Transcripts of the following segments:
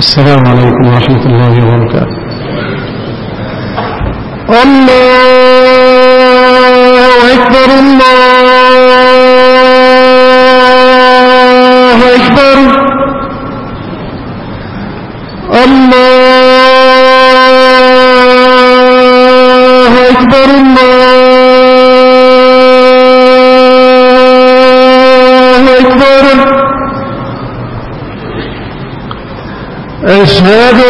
السلام عليكم ورحمة الله وبركاته. الله أشهد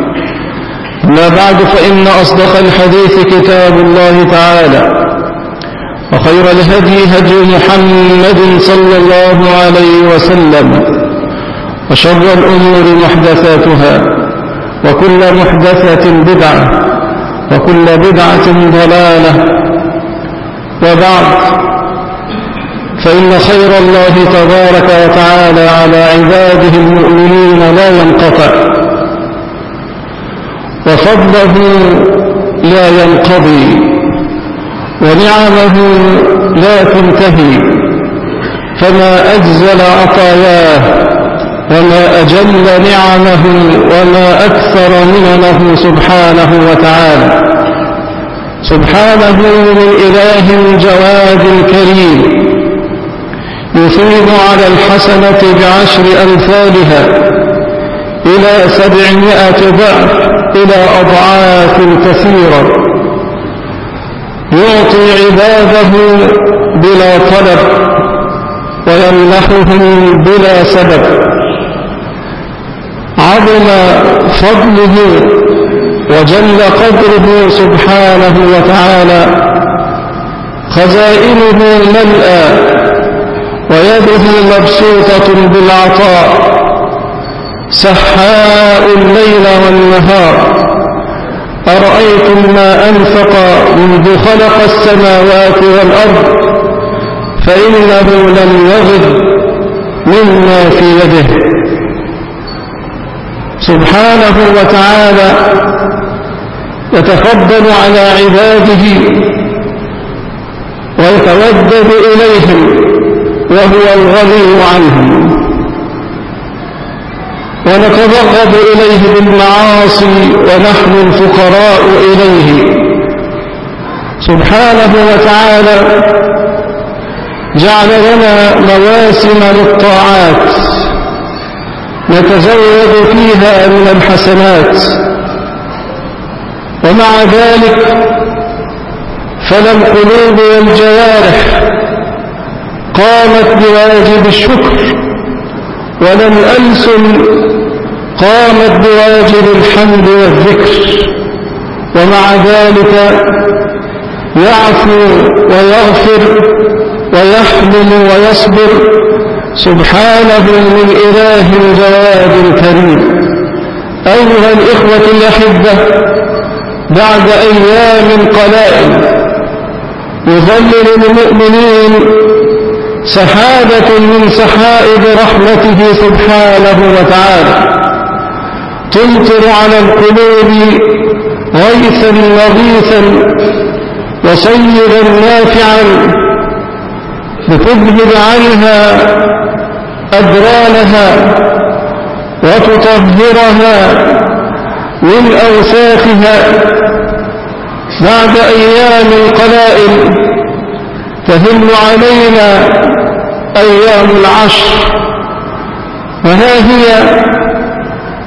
ما بعد فإن أصدق الحديث كتاب الله تعالى وخير الهدي هدي محمد صلى الله عليه وسلم وشر الأمور محدثاتها وكل محدثة بدعة وكل بدعة ضلالة. وبعد فإن خير الله تبارك وتعالى على عباده المؤمنين لا ينقطع. وفضله لا ينقضي ونعمه لا تنتهي. فما أجزل عطاياه وما أجل نعمه وما أكثر مننه سبحانه وتعالى. سبحانه من إله جواد كريم يثيب على الحسنة بعشر أمثالها. إلى سبعمائة ضعف إلى أضعاف كثيرة. يعطي عباده بلا طلب ويمنحهم بلا سبب. عظم فضله وجل قدره سبحانه وتعالى. خزائنه ملأى ويده مبسوطة بالعطاء. سحاء الليل والنهار. أرأيتم ما أنفق منذ خلق السماوات والأرض؟ فإنه لم يغض مما في يده. سبحانه وتعالى يتفضل على عباده ويتودد إليهم وهو الغني عنهم. ونتبغض إليه بالمعاصي ونحن الفقراء إليه. سبحانه وتعالى جعل لنا مواسم للطاعات نتزود فيها من الحسنات. ومع ذلك فلا القلوب والجوارح قامت بواجب الشكر ولم ألسن قامت بواجب الحمد والذكر. ومع ذلك يعفو ويغفر ويحلم ويصبر سبحانه من إله جواد كريم. أيها الإخوة الأحبة بعد أيام قلائل يظلل المؤمنين سحابة من سحائب رحمته سبحانه وتعالى. تمطر على القلوب غيثا لغيثا وصيدا نافعا لتذهب عنها أدرانها وتطهرها من أوساخها بعد أيام قلائل تهل علينا أيام العشر وها هي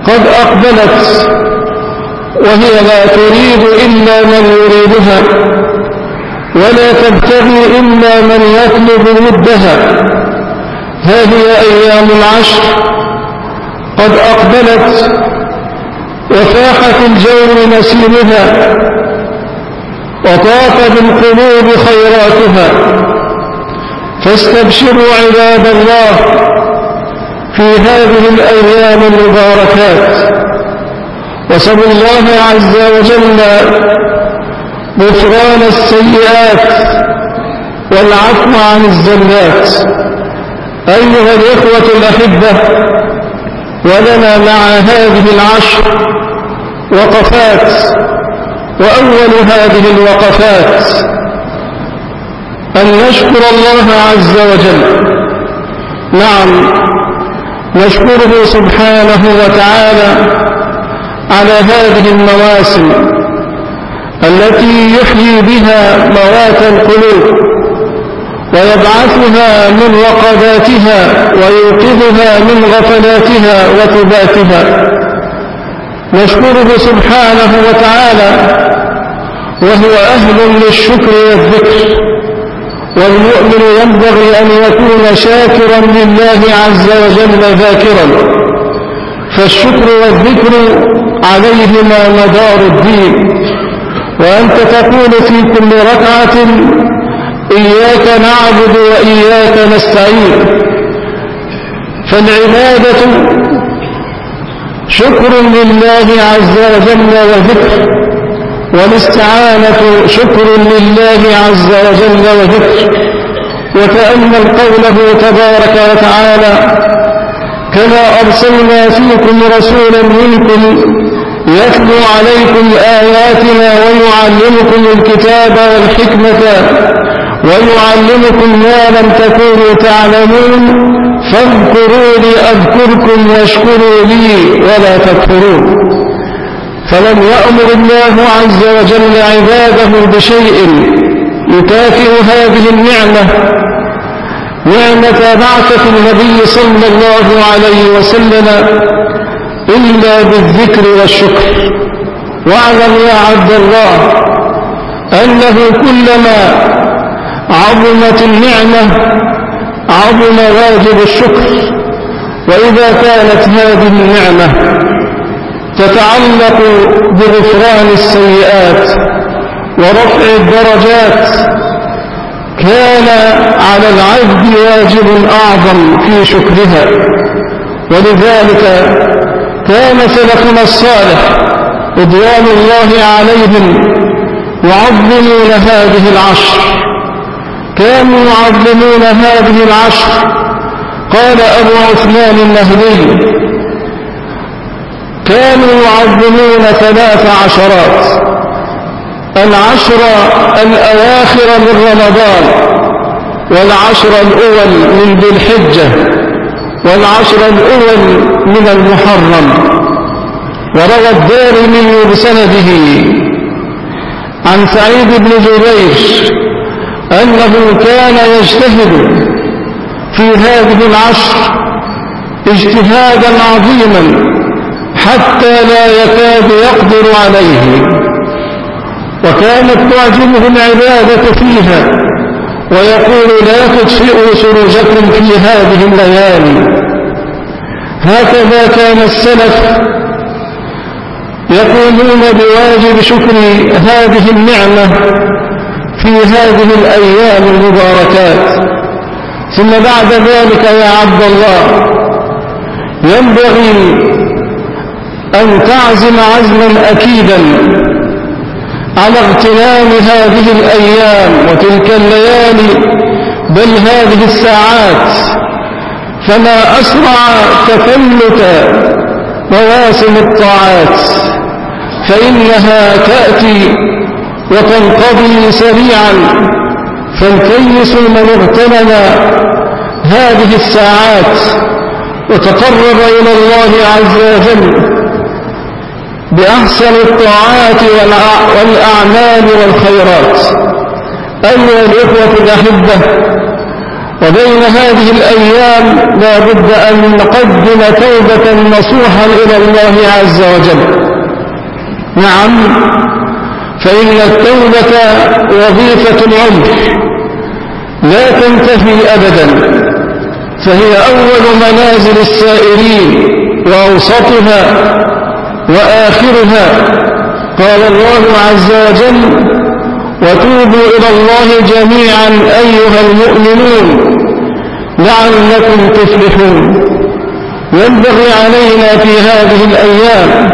قد أقبلت وهي لا تريد إلا من يريدها ولا تبتغي إلا من يطلب ودها ها هي أيام العشر. قد أقبلت وفاح في الجو نسيمها وطاف بالقلوب خيراتها. فاستبشروا عباد الله في هذه الأيام المباركات. وصلوا الله عز وجل غفران السيئات والعفو عن الزلات أيها الإخوة الأحبة ولنا مع هذه العشر وقفات وأول هذه الوقفات أن نشكر الله عز وجل. نعم نشكره سبحانه وتعالى على هذه المواسم التي يحيي بها موات القلوب ويبعثها من وقباتها ويوقظها من غفلاتها وتباتها. نشكره سبحانه وتعالى وهو أهل للشكر والذكر. والمؤمن ينبغي أن يكون شاكرا لله عز وجل ذاكرا. فالشكر والذكر عليهما مدار الدين. وأنت تقول في كل ركعة إياك نعبد وإياك نستعين. فالعبادة شكر لله عز وجل وذكر. والاستعانة شكر لله عز وجل وذكر. وتأمل قوله تبارك وتعالى كما أرسلنا فيكم رسولا منكم يتلو عليكم آياتنا ويعلمكم الكتاب والحكمة ويعلمكم ما لم تكونوا تعلمون فاذكروني أذكركم واشكروا لي ولا تكفرون. فلم يأمر الله عز وجل عباده بشيء يكافئ هذه النعمة نعمة بعثة النبي صلى الله عليه وسلم إلا بالذكر والشكر. واعلم يا عبد الله أنه كلما عظمت النعمة عظم واجب الشكر وإذا كانت هذه النعمة تتعلق بغفران السيئات ورفع الدرجات كان على العبد واجب أعظم في شكرها. ولذلك كان سلفنا الصالح رضوان الله عليهم يعظمون هذه العشر. كانوا يعظمون هذه العشر. قال أبو عثمان النهدي كانوا يعظمون ثلاث عشرات. العشر الأواخر من رمضان والعشر الأول من ذي الحجة والعشر الأول من المحرم. وروى الدارمي بسنده عن سعيد بن جبير أنه كان يجتهد في هذه العشر اجتهادا عظيما. حتى لا يكاد يقدر عليه. وكانت تعجبه العبادة فيها ويقول لا تطفئوا سروجكم في هذه الليالي. هكذا كان السلف يقومون بواجب شكر هذه النعمة في هذه الأيام المباركات. ثم بعد ذلك يا عبد الله ينبغي أن تعزم عزما أكيدا على اغتنام هذه الأيام وتلك الليالي بل هذه الساعات فما أسرع تفلت مواسم الطاعات فإنها تأتي وتنقضي سريعا فالكيس من اغتنم هذه الساعات وتقرب إلى الله عز وجل. بأحسن الطاعات والأعمال والخيرات. أيها الإخوة الأحبة وبين هذه الأيام لا بد أن نقدم توبة نصوحا إلى الله عز وجل. نعم فإن التوبة وظيفة العمر لا تنتهي أبدا فهي أول منازل السائرين وأوسطها وآخرها قال الله عز وجل وتوبوا إلى الله جميعا أيها المؤمنون لعلكم تفلحون ينبغي علينا في هذه الأيام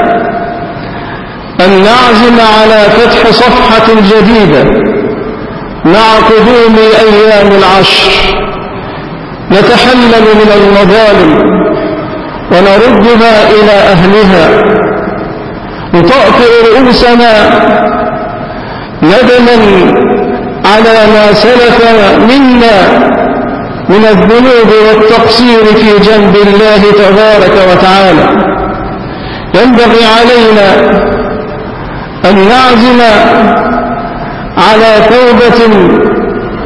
أن نعزم على فتح صفحة جديدة مع قدوم أيام العشر. نتحلل من المظالم ونردها إلى أهلها. نطأطئ رؤوسنا ندما على ما سلف منا من الذنوب والتقصير في جنب الله تبارك وتعالى. ينبغي علينا أن نعزم على توبة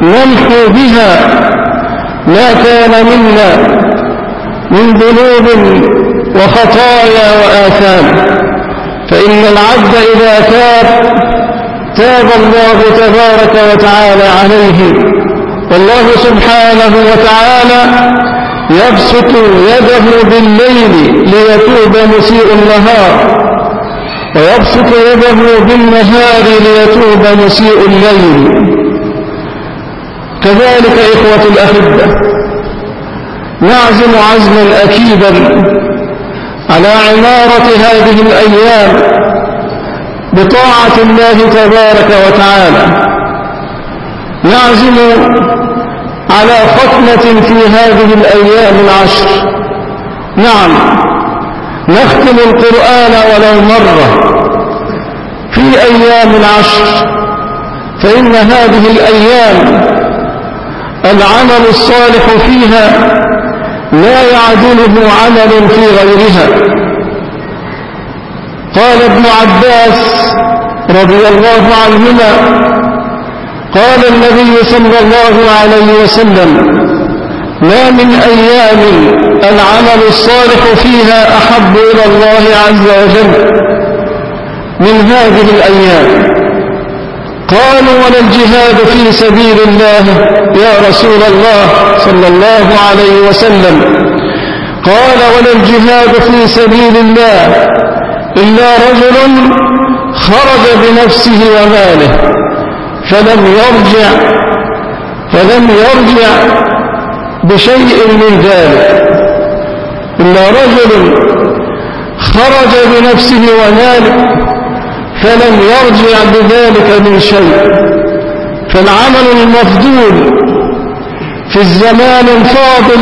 نمحو بها ما كان منا من ذنوب وخطايا وآثام. فإن العبد إذا تاب تاب الله تبارك وتعالى عليه. والله سبحانه وتعالى يبسط يده بالليل ليتوب مسيء النهار ويبسط يده بالنهار ليتوب مسيء الليل. كذلك إخوة الأحبة نعزم عزما أكيدا على عمارة هذه الأيام بطاعة الله تبارك وتعالى. نعزم على ختمة في هذه الأيام العشر. نعم نختم القرآن ولو مرة في أيام العشر. فإن هذه الأيام العمل الصالح فيها لا يعدله عمل في غيرها. قال ابن عباس رضي الله عنهما قال النبي صلى الله عليه وسلم ما من أيام العمل الصالح فيها أحب إلى الله عز وجل من هذه الأيام. قالوا ولا الجهاد في سبيل الله. يا رسول الله صلى الله عليه وسلم. قال ولا الجهاد في سبيل الله. إلا رجل خرج بنفسه وماله. فلم يرجع فلم يرجع بشيء من ذلك. إلا رجل خرج بنفسه وماله. فلم يرجع بذلك من شيء. فالعمل المفضول في الزمان الفاضل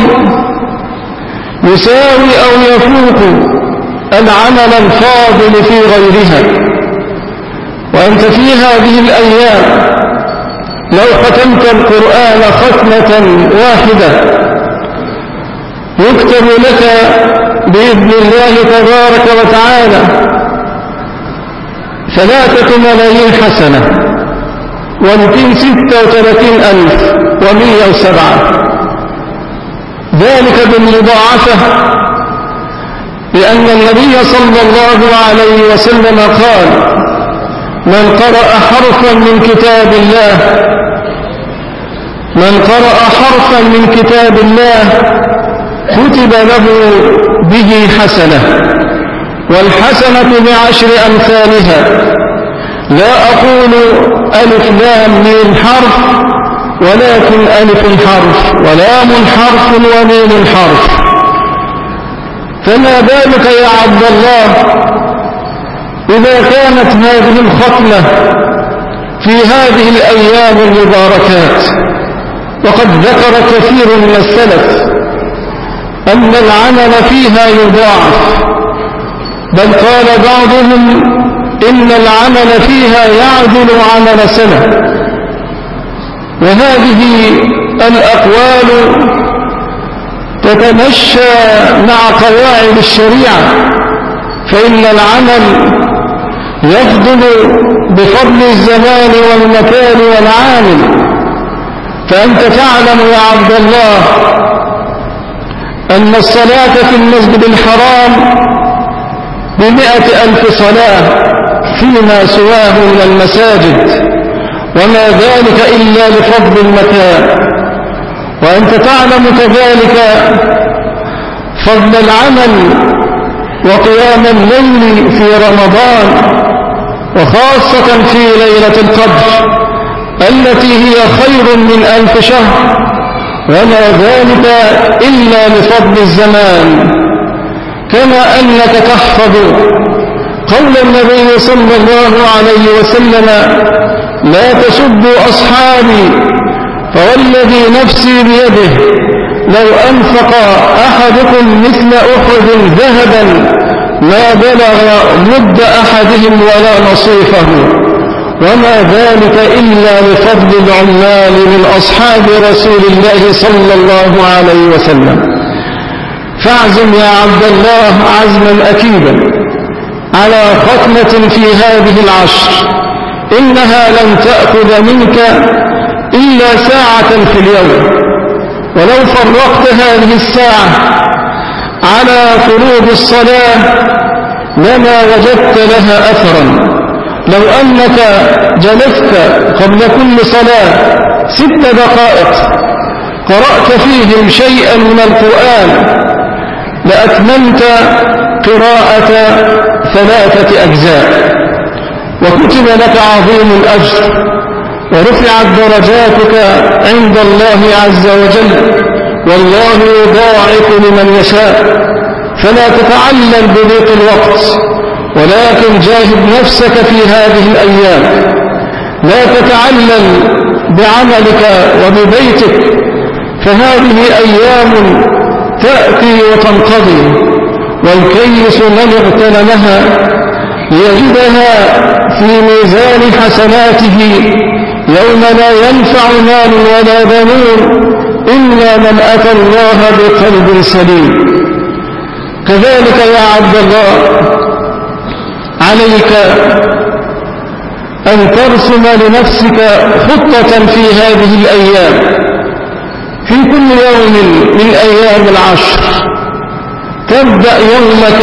يساوي أو يفوق العمل الفاضل في غيرها. وأنت في هذه الأيام لو ختمت القرآن ختمة واحدة يكتب لك بإذن الله تبارك وتعالى ثلاثة ملايين حسنة ومئتين ستة وثلاثين ألف ومئة وسبعة. ذلك بالمضاعفة لأن النبي صلى الله عليه وسلم قال من قرأ حرفا من كتاب الله من قرأ حرفا من كتاب الله كتب له به حسنة. والحسنة بعشر أمثالها. لا أقول ألف لام من حرف ولكن ألف حرف ولام حرف وميم حرف. فما بالك يا عبد الله إذا كانت هذه الختمة في هذه الأيام المباركات؟ وقد ذكر كثير من السلف أن العمل فيها يضاعف. بل قال بعضهم إن العمل فيها يعدل عمل سنة. وهذه الأقوال تتمشى مع قواعد الشريعة. فإن العمل يفضل بفضل الزمان والمكان والعامل. فأنت تعلم يا عبد الله أن الصلاة في المسجد الحرام بمئة ألف صلاة فيما سواه من المساجد وما ذلك إلا لفضل المكان. وأنت تعلم كذلك فضل العمل وقيام الليل في رمضان وخاصة في ليلة القدر التي هي خير من ألف شهر. وما ذلك إلا لفضل الزمان. كما أنك تحفظ قول النبي صلى الله عليه وسلم لا تسبوا أصحابي فوالذي نفسي بيده لو أنفق أحدكم مثل أحد ذهبا ما بلغ مد أحدهم ولا نصيفه. وما ذلك إلا لفضل العمال من أصحاب رسول الله صلى الله عليه وسلم. فاعزم يا عبد الله عزما أكيدا على ختمة في هذه العشر إنها لن تأخذ منك إلا ساعة في اليوم. ولو فرقت هذه الساعة على فروض الصلاة لما وجدت لها أثرا. لو أنك جلست قبل كل صلاة ست دقائق قرأت فيهم شيئا من القرآن لأتممت قراءة ثلاثة أجزاء. وكتب لك عظيم الأجر ورفعت درجاتك عند الله عز وجل والله يضاعف لمن يشاء. فلا تتعلل بضيق الوقت ولكن جاهد نفسك في هذه الأيام. لا تتعلل بعملك وببيتك فهذه أيام تأتي وتنقضي والكيس من اغتنمها يجدها في ميزان حسناته يوم لا ينفع مال ولا بنون إلا من أتى الله بقلب سليم. كذلك يا عبد الله عليك أن ترسم لنفسك خطة في هذه الأيام. في كل يوم من أيام العشر تبدأ يومك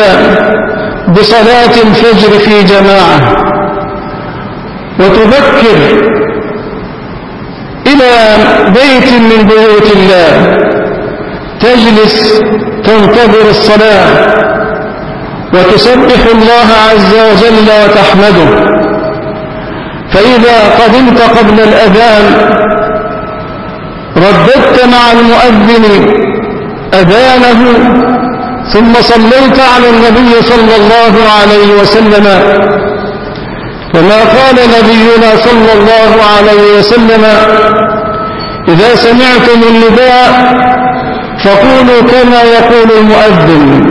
بصلاة الفجر في جماعة وتبكر إلى بيت من بيوت الله تجلس تنتظر الصلاة وتسبح الله عز وجل وتحمده فإذا قدمت قبل الأذان رددت مع المؤذن أذانه ثم صليت على النبي صلى الله عليه وسلم. كما قال نبينا صلى الله عليه وسلم إذا سمعتم النداء فقولوا كما يقول المؤذن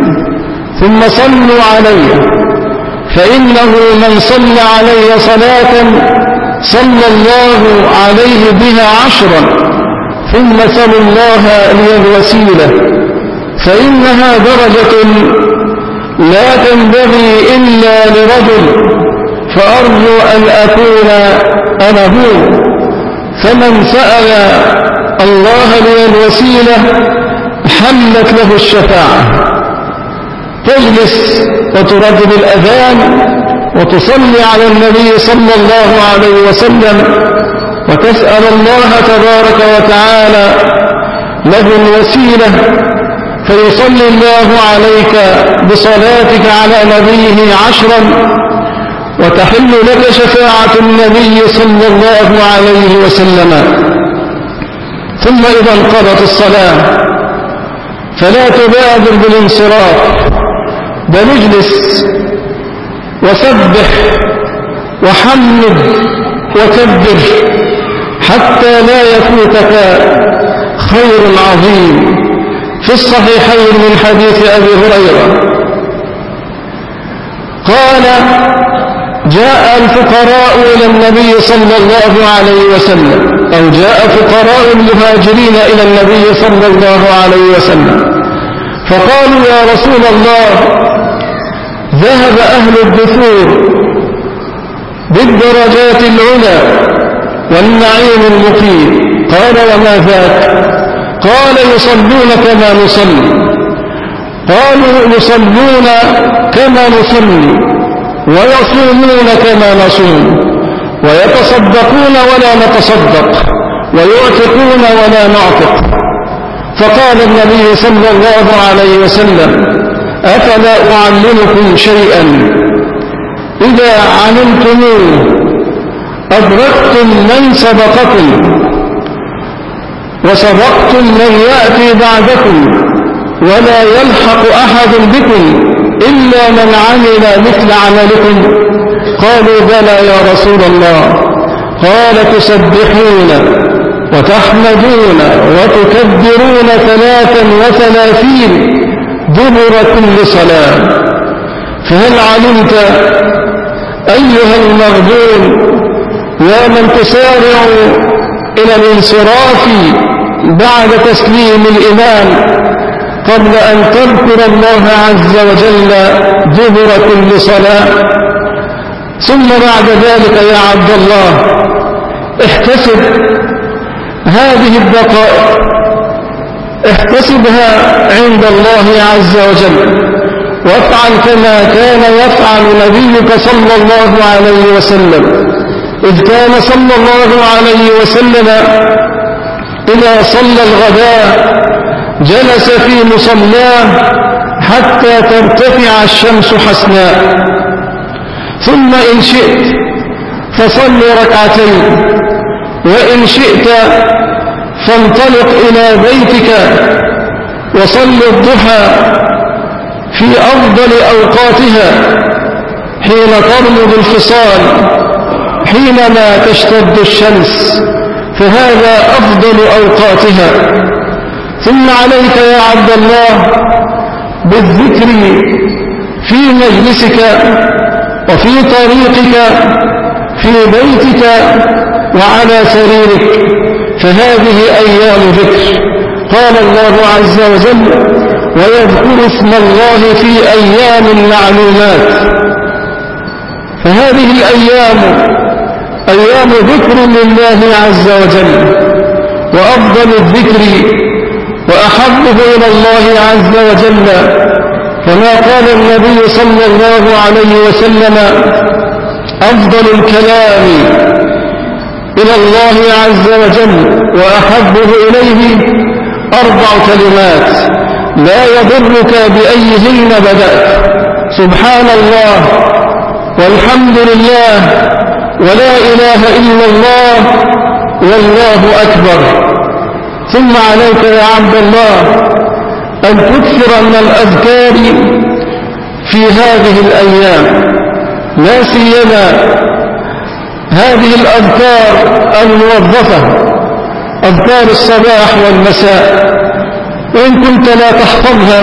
ثم صلوا عليه فإنه من صلى علي صلاة صلى الله عليه بها عشرا. ثم سلوا الله لي الوسيلة فإنها درجة لا تنبغي إلا لرجل فأرجو أن أكون أنا هو. فمن سأل الله لي الوسيلة حلت له الشفاعة. تجلس وتردد الأذان وتصلي على النبي صلى الله عليه وسلم. وتسأل الله تبارك وتعالى له الوسيلة فيصلي الله عليك بصلاتك على نبيه عشرا وتحل لك شفاعة النبي صلى الله عليه وسلم. ثم إذا انقضت الصلاة فلا تبادر بالانصراف بل اجلس وسبح وحمد وكبر. حتى لا يفوتك خير عظيم في الصحيحين من حديث أبي هريرة. قال جاء الفقراء إلى النبي صلى الله عليه وسلم أو جاء فقراء المهاجرين إلى النبي صلى الله عليه وسلم. فقالوا يا رسول الله ذهب أهل الدثور بالدرجات العلى والنعيم المقيم. قال وما ذاك؟ قال يصلون كما نصلي. قالوا يصلون كما نصلي ويصومون كما نصوم ويتصدقون ولا نتصدق ويعتقون ولا نعتق. فقال النبي صلى الله عليه وسلم أفلا أعلمكم شيئا؟ إذا علمتموه أدركتم من سبقكم وسبقتم من يأتي بعدكم ولا يلحق أحد بكم إلا من عمل مثل عملكم. قالوا بلى يا رسول الله. قال تسبحون وتحمدون وتكبرون ثلاثا وثلاثين دبر كل صلاة فهل علمت أيها المغبون يا من تسارع إلى الانصراف بعد تسليم الإمام قبل أن تذكر الله عز وجل دبر كل صلاة. ثم بعد ذلك يا عبد الله احتسب هذه الدقائق احتسبها عند الله عز وجل. وافعل كما كان يفعل نبيك صلى الله عليه وسلم. إذ كان صلى الله عليه وسلم إذا صلى الغداء جلس في مصلاه حتى ترتفع الشمس حسناء ثم إن شئت فصل ركعتين وإن شئت فانطلق إلى بيتك وصل الضحى في أفضل أوقاتها حين ترمض الفصال. حينما تشتد الشمس فهذا أفضل أوقاتها. ثم عليك يا عبد الله بالذكر في مجلسك وفي طريقك في بيتك وعلى سريرك. فهذه أيام ذكر. قال الله عز وجل ويذكر اسم الله في أيام معلومات. فهذه الأيام أيام ذكر لله عز وجل وأفضل الذكر وأحبه إلى الله عز وجل كما قال النبي صلى الله عليه وسلم أفضل الكلام إلى الله عز وجل وأحبه إليه أربع كلمات لا يضرك بأيهن بدأت سبحان الله والحمد لله ولا إله إلا الله والله أكبر. ثم عليك يا عبد الله أن تكثر من الأذكار في هذه الأيام. لا سيما هذه الأذكار الموظفة أذكار الصباح والمساء. وإن كنت لا تحفظها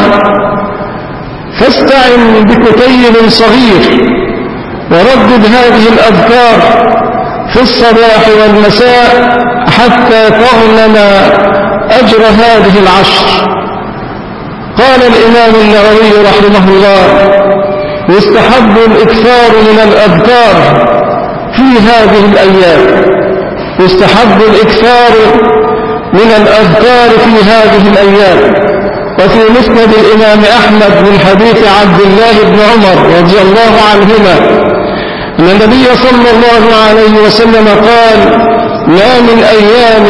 فاستعن بكتيب صغير. وردد هذه الأذكار في الصباح والمساء حتى تغنم أجر هذه العشر. قال الإمام النووي رحمه الله يستحب الإكثار من الأذكار في هذه الأيام. يستحب الإكثار من الأذكار في هذه الأيام. وفي مسند الإمام أحمد من حديث عبد الله بن عمر رضي الله عنهما أن النبي صلى الله عليه وسلم قال ما من أيام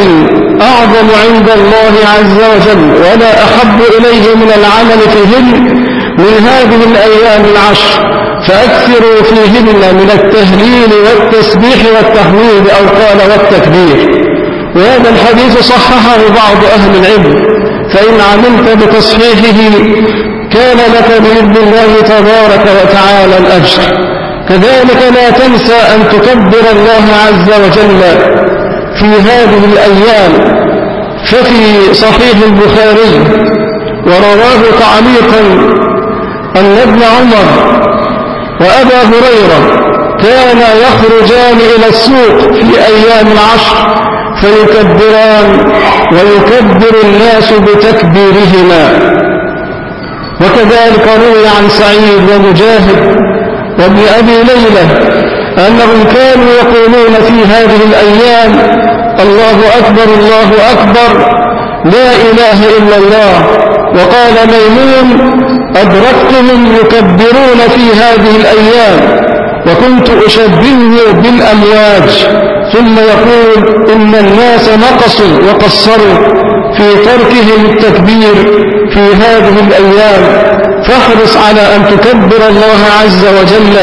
أعظم عند الله عز وجل ولا أحب إليه من العمل فيهن من هذه الأيام العشر فأكثروا فيهن من التهليل والتسبيح والتحميد أو قال والتكبير. وهذا الحديث صححه بعض أهل العلم فإن عملت بتصحيحه كان لك بإذن الله تبارك وتعالى الأجر. كذلك لا تنسى أن تكبر الله عز وجل في هذه الأيام ففي صحيح البخاري ورواه تعليقا أن ابن عمر وأبا هريرة كان يخرجان إلى السوق في أيام العشر فيكبران ويكبر الناس بتكبيرهما. وكذلك روي عن سعيد ومجاهد وابن أبي ليلى أنهم كانوا يقولون في هذه الأيام الله أكبر الله أكبر لا إله إلا الله. وقال ميمون أدركتهم يكبرون في هذه الأيام وكنت أشبهه بالأمواج. ثم يقول إن الناس نقصوا وقصروا في تركهم التكبير في هذه الأيام. فاحرص على أن تكبر الله عز وجل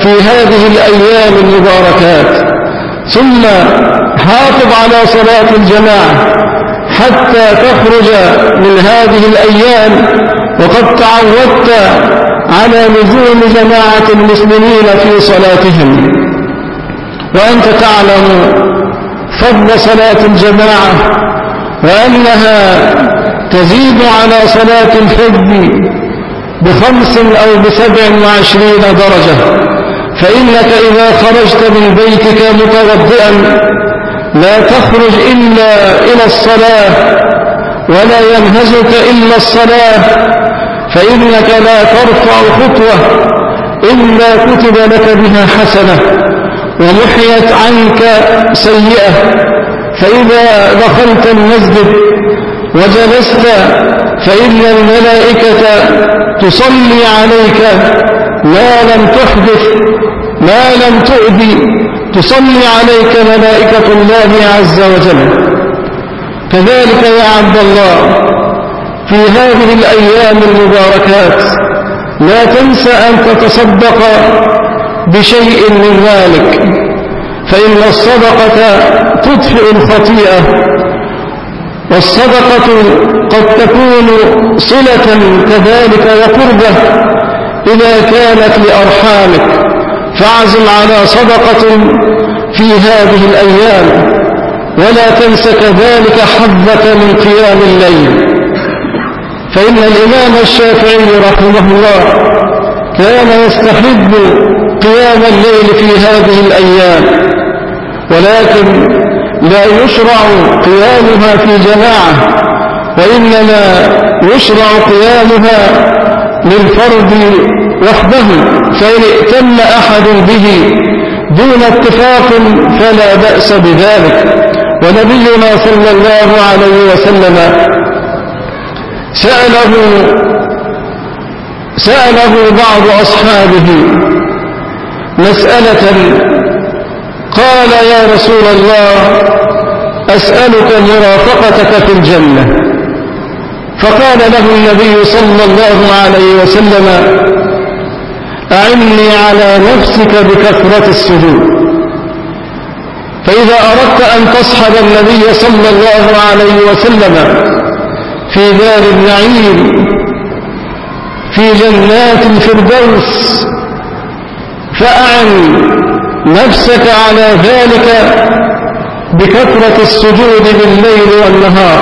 في هذه الأيام المباركات. ثم حافظ على صلاة الجماعة حتى تخرج من هذه الأيام وقد تعودت على لزوم جماعة المسلمين في صلاتهم. وأنت تعلم فضل صلاة الجماعة وأنها تزيد على صلاة الفجر بخمس أو بسبع وعشرين درجة. فإنك إذا خرجت من بيتك متوضئا لا تخرج إلا إلى الصلاة ولا ينهزك إلا الصلاة. فإنك لا ترفع خطوة إلا كتب لك بها حسنة ومحيت عنك سيئة. فإذا دخلت المسجد وجلست فإن الملائكة تصلي عليك ما لم تحدث ما لم تؤذي تصلي عليك ملائكة الله عز وجل. كذلك يا عبد الله في هذه الأيام المباركات لا تنسى أن تتصدق بشيء من ذلك فإن الصدقة تطفئ الخطيئة. والصدقة قد تكون صلة كذلك وقربة إذا كانت لأرحامك. فاعزم على صدقة في هذه فإن الإمام الشافعي رحمه الله كان يستحب قيام الليل في هذه الأيام ولكن لا يشرع قيامها في جماعة وإنما يشرع قيامها للفرد وحده فإن ائتم أحد به دون اتفاق فلا بأس بذلك. ونبينا صلى الله عليه وسلم سأله سأله بعض أصحابه مسألة قال يا رسول الله أسألك مرافقتك في الجنة. فقال له النبي صلى الله عليه وسلم أعني على نفسك بكثرة السجود. فإذا أردت أن تصحب النبي صلى الله عليه وسلم في دار النعيم في جنات الفردوس فأعن نفسك على ذلك بكثرة السجود بالليل والنهار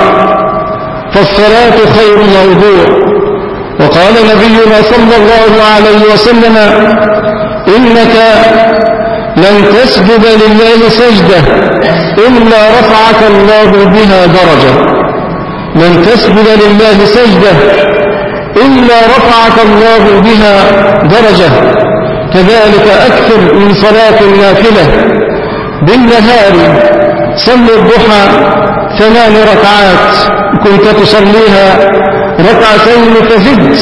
فالصلاة خير موضوع. وقال نبينا صلى الله عليه وسلم إنك لن تسجد لله سجدة إلا رفعك الله بها درجة. لن تسجد لله سجدة إلا رفعك الله بها درجة. كذلك أكثر من صلاة النافلة بالنهار صل الضحى ثمان ركعات كنت تصليها ركعتين فزد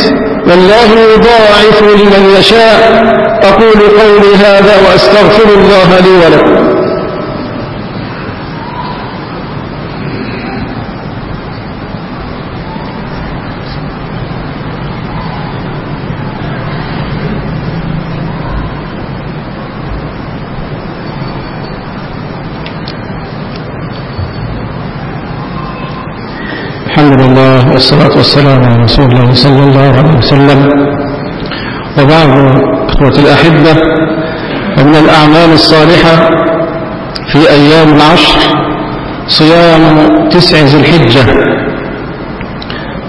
والله يضاعف لمن يشاء أقول قولي هذا وأستغفر الله لي ولكم الحمد لله والصلاة والسلام على رسول الله صلى الله عليه وسلم. وبعض أخوة الأحبة ومن الأعمال الصالحة في أيام العشر صيام تسع ذي الحجة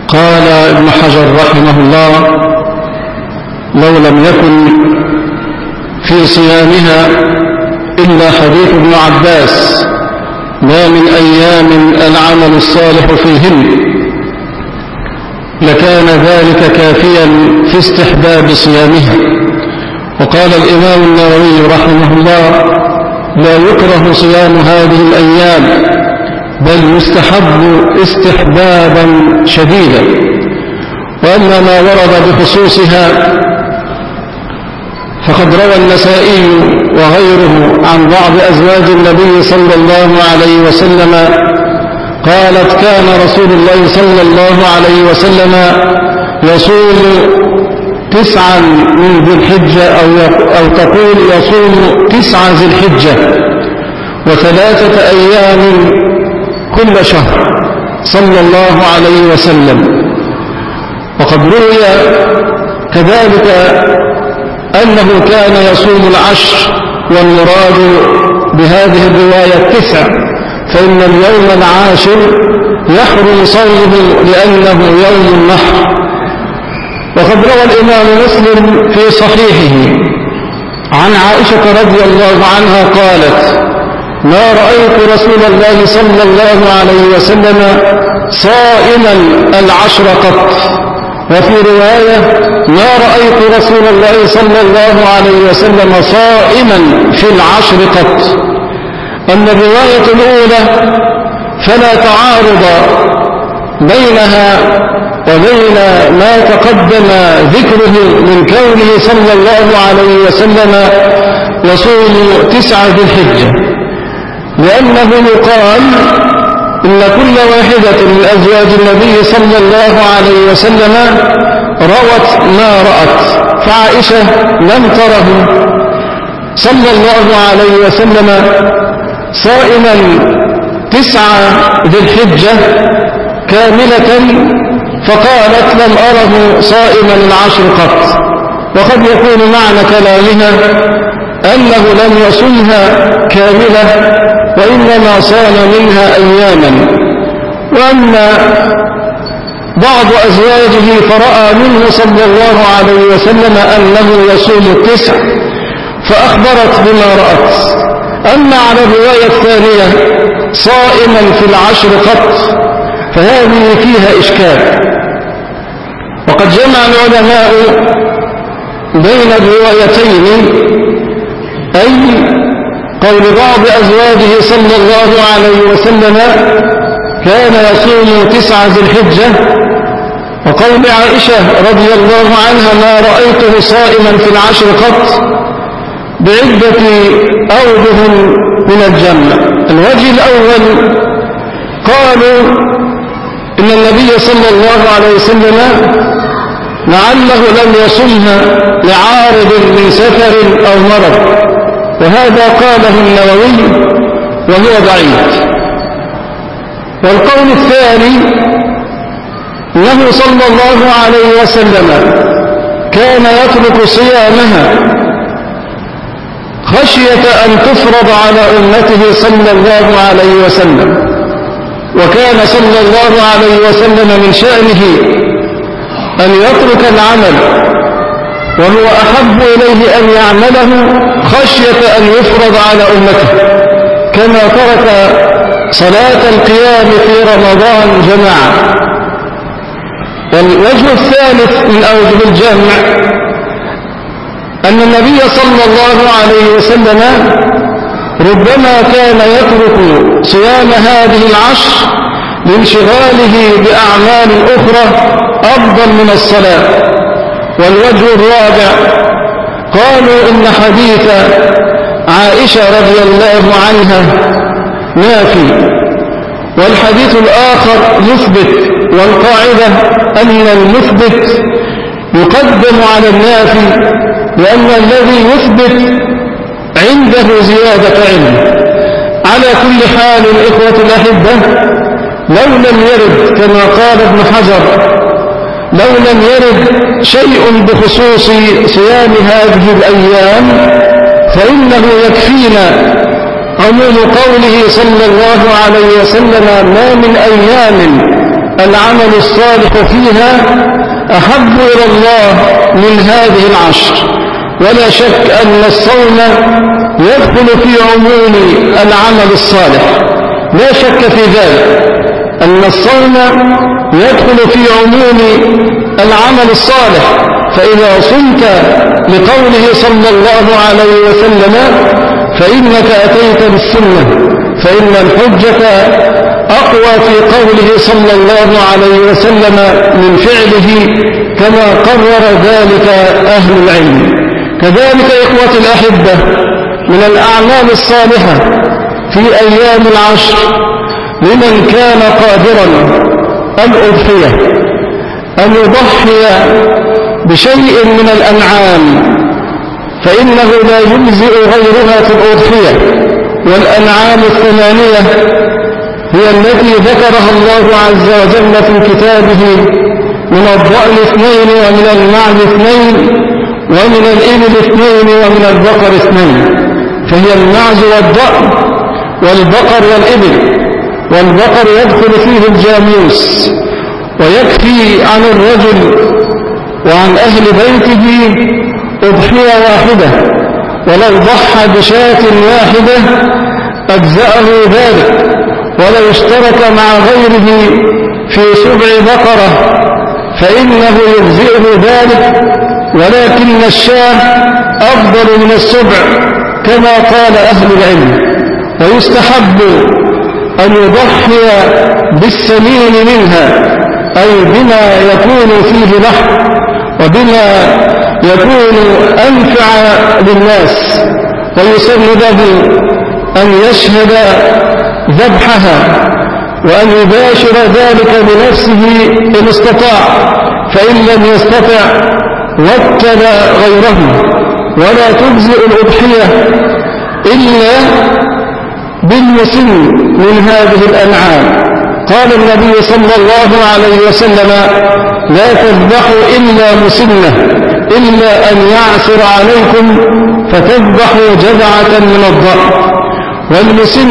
قال ابن حجر رحمه الله لو لم يكن في صيامها إلا حديث ابن عباس ما من أيام العمل الصالح فيهن. لكان ذلك كافيا في استحباب صيامها. وقال الإمام النووي رحمه الله لا يكره صيام هذه الأيام بل يستحب استحبابا شديدا. وأما ما ورد بخصوصها فقد روى النسائي وغيره عن بعض أزواج النبي صلى الله عليه وسلم قالت كان رسول الله صلى الله عليه وسلم يصوم تسعا من ذي الحجة أو, أو تقول يصوم تسعا ذي الحجة وثلاثة أيام كل شهر صلى الله عليه وسلم. وقد روي كذلك أنه كان يصوم العشر والمراد بهذه الرواية التسع. فإن اليوم العاشر يحرم صومه لأنه يوم النحر. وقد روى الإمام مسلم في صحيحه عن عائشة رضي الله عنها قالت ما رأيت رسول الله صلى الله عليه وسلم صائما العشر قط. وفي رواية ما رأيت رسول الله صلى الله عليه وسلم صائما في العشر قط. أما الرواية الأولى فلا تعارض بينها وبين ما تقدم ذكره من كونه صلى الله عليه وسلم يصوم تسعة ذي الحجة. لأنه يقال إن كل واحدة من أزواج النبي صلى الله عليه وسلم روت ما رأت فعائشة لم تره. صلى الله عليه وسلم صائما تسعة ذي الحجة كاملة فقالت لم أره صائما العشر قط. وقد يكون معنى كلامها أنه لم يصمها كاملة وإنما صام منها أياما. وأما بعض أزواجه فرأى منه صلى الله عليه وسلم أنه يصوم التسع فأخبرت بما رأت. أما على الرواية الثانية صائما في العشر قط فهذه فيها إشكال. وقد جمع العلماء بين الروايتين أي قول بعض أزواجه صلى الله عليه وسلم كان يصوم تسعة ذي الحجة وقول عائشة رضي الله عنها ما رأيته صائما في العشر قط بعدة أوجه من الجنة. الوجه الأول قالوا إن النبي صلى الله عليه وسلم لعله لم يصمها لعارض من سفر أو مرض وهذا قاله النووي وهو ضعيف. والقول الثاني أنه صلى الله عليه وسلم كان يترك صيامها خشية أن تفرض على أمته صلى الله عليه وسلم. وكان صلى الله عليه وسلم من شأنه أن يترك العمل وهو أحب إليه أن يعمله خشية أن يفرض على أمته. كما ترك صلاة القيام في رمضان جماعة. والوجه الثالث من أوجه الجمع أن النبي صلى الله عليه وسلم ربما كان يترك صيام هذه العشر لانشغاله بأعمال أخرى أفضل من الصلاة. والوجه الرابع قالوا إن حديث عائشة رضي الله عنها نافي والحديث الآخر مثبت والقاعدة أن المثبت يقدم على النافي لأن الذي يثبت عنده زيادة علم. على كل حال الإخوة الأحبة لو لم يرد كما قال ابن حجر لو لم يرد شيء بخصوص صيام هذه الأيام فإنه يكفينا عموم قوله صلى الله عليه وسلم ما من أيام العمل الصالح فيها أحب إلى الله من هذه العشر ولا شك أن الصوم يدخل في عموم العمل الصالح. لا شك في ذلك أن الصوم يدخل في عموم العمل الصالح. فإذا صمت لقوله صلى الله عليه وسلم فإنك أتيت بالسنة فإن الحجة أقوى في قوله صلى الله عليه وسلم من فعله كما قرر ذلك أهل العلم. كذلك إخوة الأحبة من الأعمال الصالحة في أيام العشر لمن كان قادرا الأضحية أن يضحي بشيء من الأنعام فإنه لا يجزئ غيرها في الأضحية. والأنعام الثمانية هي التي ذكرها الله عز وجل في كتابه من الضأن اثنين ومن المعد اثنين ومن الإبل اثنين ومن البقر اثنين فهي المعز والضأن والبقر والإبل والبقر يدخل فيه الجاموس ويكفي عن الرجل وعن أهل بيته أضحية واحدة ولو ضحى بشاة واحدة أجزأه ذلك ولو اشترك مع غيره في سبع بقرة فإنه يجزئه ذلك ولكن الشاه أفضل من السبع كما قال أهل العلم. ويستحب أن يضحي بالسمين منها أي بما يكون فيه لحم وبما يكون أنفع للناس. ويسن أن يشهد ذبحها وأن يباشر ذلك بنفسه إن استطاع فإن لم يستطع وكل غيره ولا تجزئ الأضحية إلا بالمسن من هذه الأنعام. قال النبي صلى الله عليه وسلم لا تذبحوا إلا مسنة إلا أن يعثر عليكم فتذبحوا جذعة من الضأن والمسن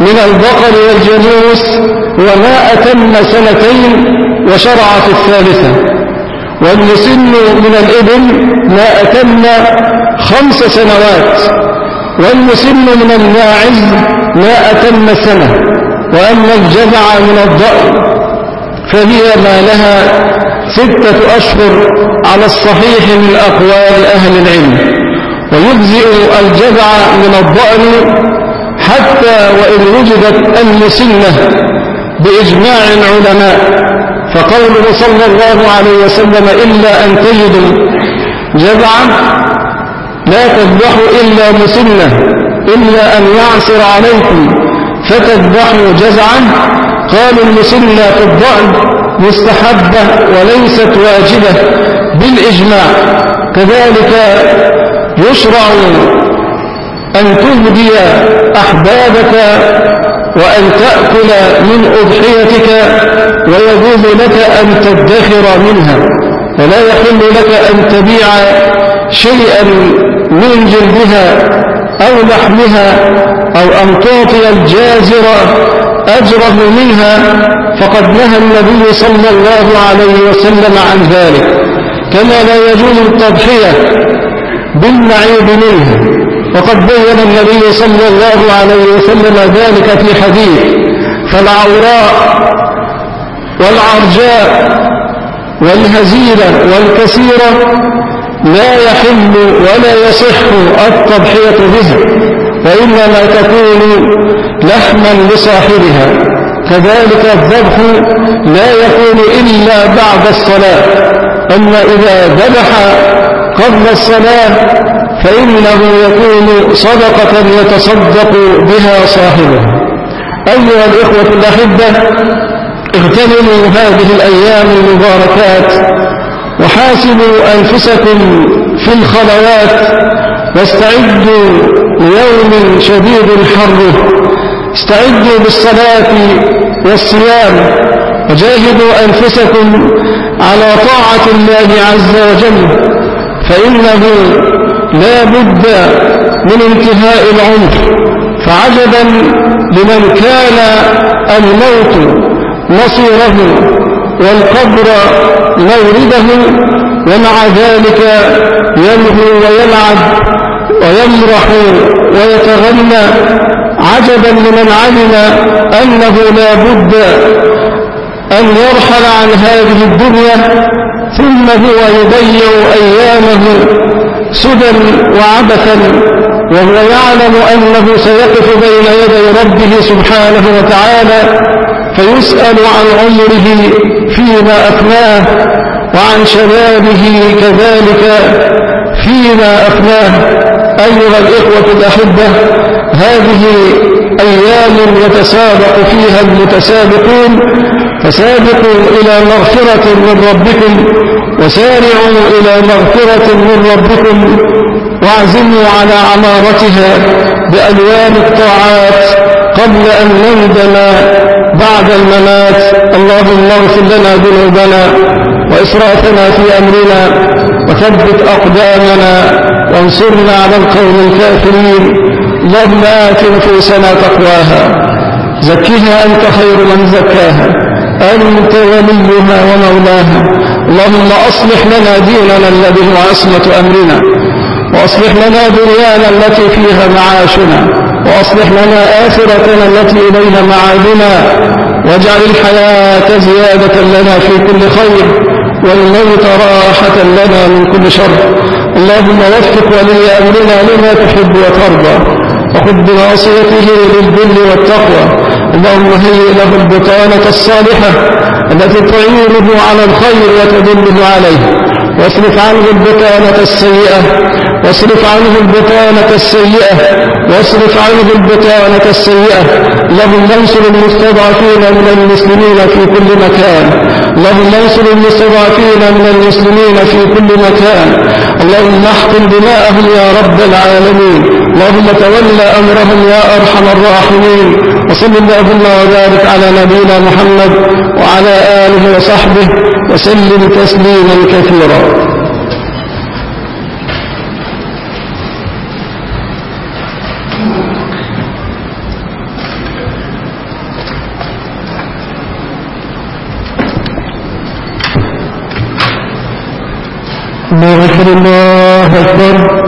من البقر والجلوس وما أتم سنتين وشرع في الثالثة. والمسن من الإبل ما أتم خمس سنوات والمسن من الماعز ما أتم سنة وأما الجذع من الضأن فهي ما لها ستة أشهر على الصحيح من أقوال أهل العلم. ويجزئ الجذع من الضأن حتى وإن وجدت المسنة بإجماع العلماء. فقوله صلى الله عليه وسلم إلا أن تجدوا جذعا لا تذبحوا إلا مسنة إلا أن يعصر عليكم فتذبحوا جزعا. قالوا المسنة في الضأن مستحبة وليست واجبة بالإجماع. كذلك يشرع أن تهدي أحبابك وأن تأكل من أضحيتك ويجوز لك أن تدخر منها. ولا يحل لك أن تبيع شيئا من جلدها أو لحمها أو أن تعطي الجازر أجره منها. فقد نهى النبي صلى الله عليه وسلم عن ذلك. كما لا يجوز التضحية بالمعيب منها وقد بين النبي صلى الله عليه وسلم ذلك في حديث فالعوراء والعرجاء والهزيلة والكثيرة لا يحل ولا يصح التضحية بها وإنما تكون لحما لصاحبها كذلك الذبح لا يكون إلا بعد الصلاة أما إذا ذبح قبل الصلاة فإنه يكون صدقة يتصدق بها صاحبه. أيها الإخوة الأحبة اغتنموا هذه الأيام المباركات وحاسبوا أنفسكم في الخلوات واستعدوا ليوم شديد الحر. استعدوا بالصلاة والصيام وجاهدوا أنفسكم على طاعة الله عز وجل فإنه لا بد من انتهاء العمر فعجبا لمن كان الموت مصيره والقبر مورده ومع ذلك يلهو ويلعب ويمرح ويتغنى. عجبا لمن علم أنه لا بد أن يرحل عن هذه الدنيا ثم هو يضيع أيامه سدى وعبثا وهو يعلم أنه سيقف بين يدي ربه سبحانه وتعالى فيسأل عن عمره فيما أفناه وعن شبابه كذلك فيما أفناه. أيها الإخوة الأحبة هذه أيام يتسابق فيها المتسابقون فسابقوا إلى مغفرة من ربكم وسارعوا إلى مغفرة من ربكم واعزموا على عمارتها بألوان الطاعات قبل أن نندم بعد الممات. اللهم اغفر لنا ذنوبنا وإسرافنا في أمرنا وثبت أقدامنا وانصرنا على القوم الكافرين. اللهم آت نفوسنا تقواها. زكها أنت خير من زكاها. أنت وليها ومولاها. اللهم أصلح لنا ديننا الذي هو عصمة أمرنا وأصلح لنا دنيانا التي فيها معاشنا وأصلح لنا آخرتنا التي إليها معادنا واجعل الحياة زيادة لنا في كل خير والموت راحة لنا من كل شر. اللهم وفق ولي أمرنا لما تحب وترضى وخذ بناصيته للبر والتقوى. اللهم هيئ له البطانة الصالحة التي تعينه على الخير وتدله عليه. واصرف عنه البطانة السيئة واصرف عنه البطانة السيئة واصرف عنه البطانة السيئة. اللهم انصر المستضعفين من المسلمين في كل مكان. اللهم انصر المستضعفين من المسلمين في كل مكان. اللهم احقن دماءهم يا رب العالمين. اللهم تول أمرهم يا أرحم الراحمين وصل اللهم وبارك على نبينا محمد وعلى آله وصحبه وسلم تسليما كثيرا. الله أكبر الله أكبر.